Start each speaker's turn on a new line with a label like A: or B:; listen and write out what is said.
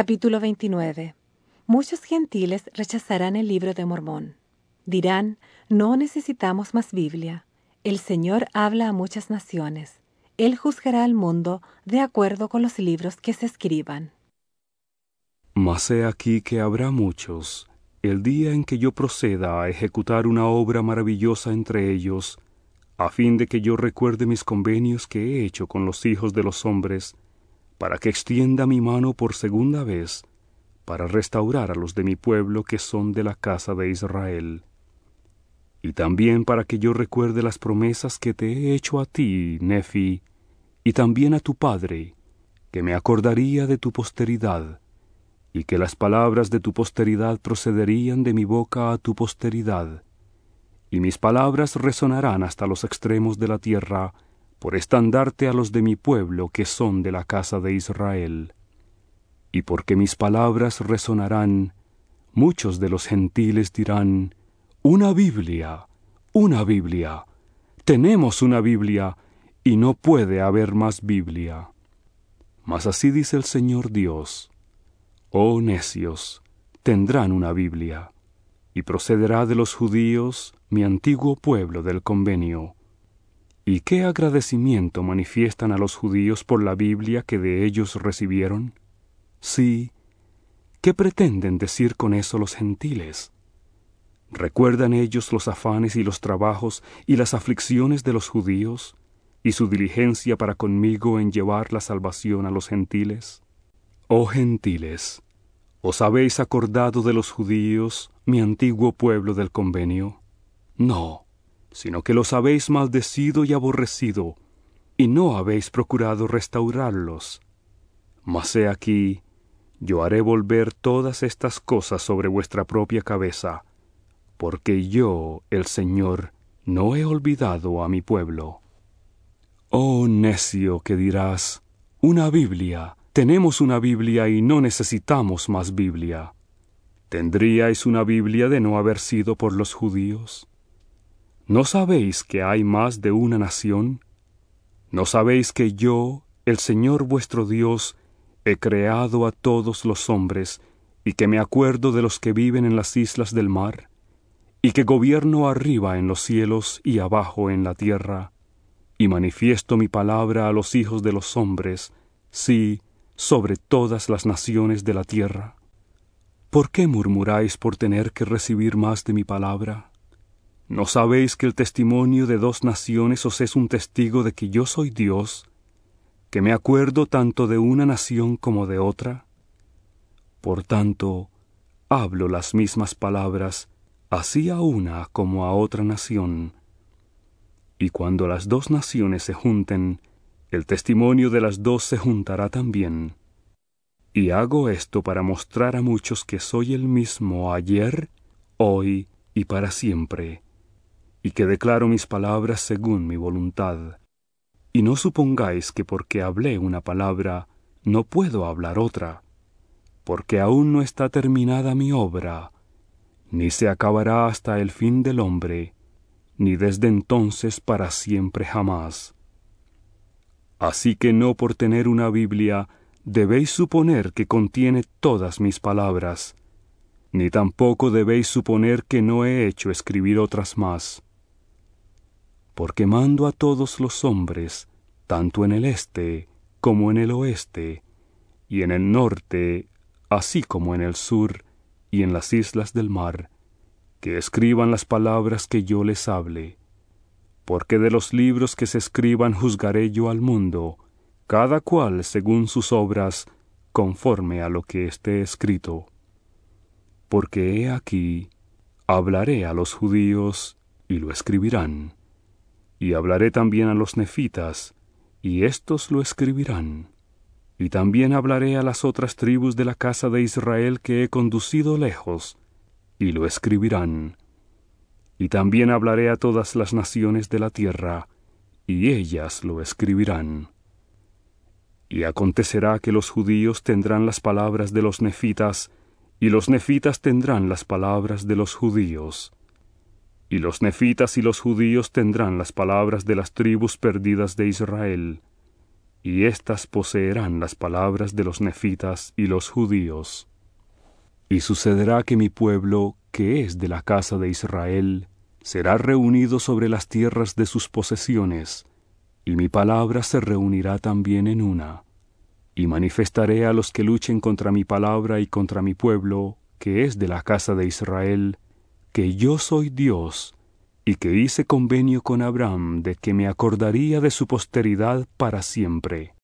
A: Capítulo 29 Muchos gentiles rechazarán el libro de Mormón. Dirán, no necesitamos más Biblia. El Señor habla a muchas naciones. Él juzgará al mundo de acuerdo con los libros que se escriban.
B: Mas he aquí que habrá muchos, el día en que yo proceda a ejecutar una obra maravillosa entre ellos, a fin de que yo recuerde mis convenios que he hecho con los hijos de los hombres, para que extienda mi mano por segunda vez, para restaurar a los de mi pueblo que son de la casa de Israel. Y también para que yo recuerde las promesas que te he hecho a ti, Nefi, y también a tu padre, que me acordaría de tu posteridad, y que las palabras de tu posteridad procederían de mi boca a tu posteridad, y mis palabras resonarán hasta los extremos de la tierra, por estandarte a los de mi pueblo que son de la casa de Israel. Y porque mis palabras resonarán, muchos de los gentiles dirán, Una Biblia, una Biblia, tenemos una Biblia, y no puede haber más Biblia. Mas así dice el Señor Dios, Oh necios, tendrán una Biblia, y procederá de los judíos, mi antiguo pueblo del convenio. ¿Y qué agradecimiento manifiestan a los judíos por la Biblia que de ellos recibieron? Sí, ¿qué pretenden decir con eso los gentiles? ¿Recuerdan ellos los afanes y los trabajos y las aflicciones de los judíos y su diligencia para conmigo en llevar la salvación a los gentiles? Oh gentiles, ¿os habéis acordado de los judíos, mi antiguo pueblo del convenio? No, sino que los habéis maldecido y aborrecido, y no habéis procurado restaurarlos. Mas he aquí, yo haré volver todas estas cosas sobre vuestra propia cabeza, porque yo, el Señor, no he olvidado a mi pueblo. Oh necio que dirás, una Biblia, tenemos una Biblia y no necesitamos más Biblia. ¿Tendríais una Biblia de no haber sido por los judíos? ¿No sabéis que hay más de una nación? ¿No sabéis que yo, el Señor vuestro Dios, he creado a todos los hombres, y que me acuerdo de los que viven en las islas del mar, y que gobierno arriba en los cielos y abajo en la tierra, y manifiesto mi palabra a los hijos de los hombres, sí, sobre todas las naciones de la tierra. ¿Por qué murmuráis por tener que recibir más de mi palabra? ¿No sabéis que el testimonio de dos naciones os es un testigo de que yo soy Dios, que me acuerdo tanto de una nación como de otra? Por tanto, hablo las mismas palabras, así a una como a otra nación. Y cuando las dos naciones se junten, el testimonio de las dos se juntará también. Y hago esto para mostrar a muchos que soy el mismo ayer, hoy y para siempre, y que declaro mis palabras según mi voluntad. Y no supongáis que porque hablé una palabra, no puedo hablar otra, porque aún no está terminada mi obra, ni se acabará hasta el fin del hombre, ni desde entonces para siempre jamás. Así que no por tener una Biblia debéis suponer que contiene todas mis palabras, ni tampoco debéis suponer que no he hecho escribir otras más. Porque mando a todos los hombres, tanto en el este como en el oeste, y en el norte, así como en el sur, y en las islas del mar, que escriban las palabras que yo les hable porque de los libros que se escriban juzgaré yo al mundo, cada cual según sus obras, conforme a lo que esté escrito. Porque he aquí, hablaré a los judíos, y lo escribirán, y hablaré también a los nefitas, y éstos lo escribirán. Y también hablaré a las otras tribus de la casa de Israel que he conducido lejos, y lo escribirán y también hablaré a todas las naciones de la tierra, y ellas lo escribirán. Y acontecerá que los judíos tendrán las palabras de los nefitas, y los nefitas tendrán las palabras de los judíos. Y los nefitas y los judíos tendrán las palabras de las tribus perdidas de Israel. y éstas poseerán las palabras de los nefitas y los judíos. Y sucederá que mi pueblo, que es de la casa de Israel, será reunido sobre las tierras de sus posesiones, y mi palabra se reunirá también en una. Y manifestaré a los que luchen contra mi palabra y contra mi pueblo, que es de la casa de Israel, que yo soy Dios, y que hice convenio con Abraham de que me acordaría de su posteridad para siempre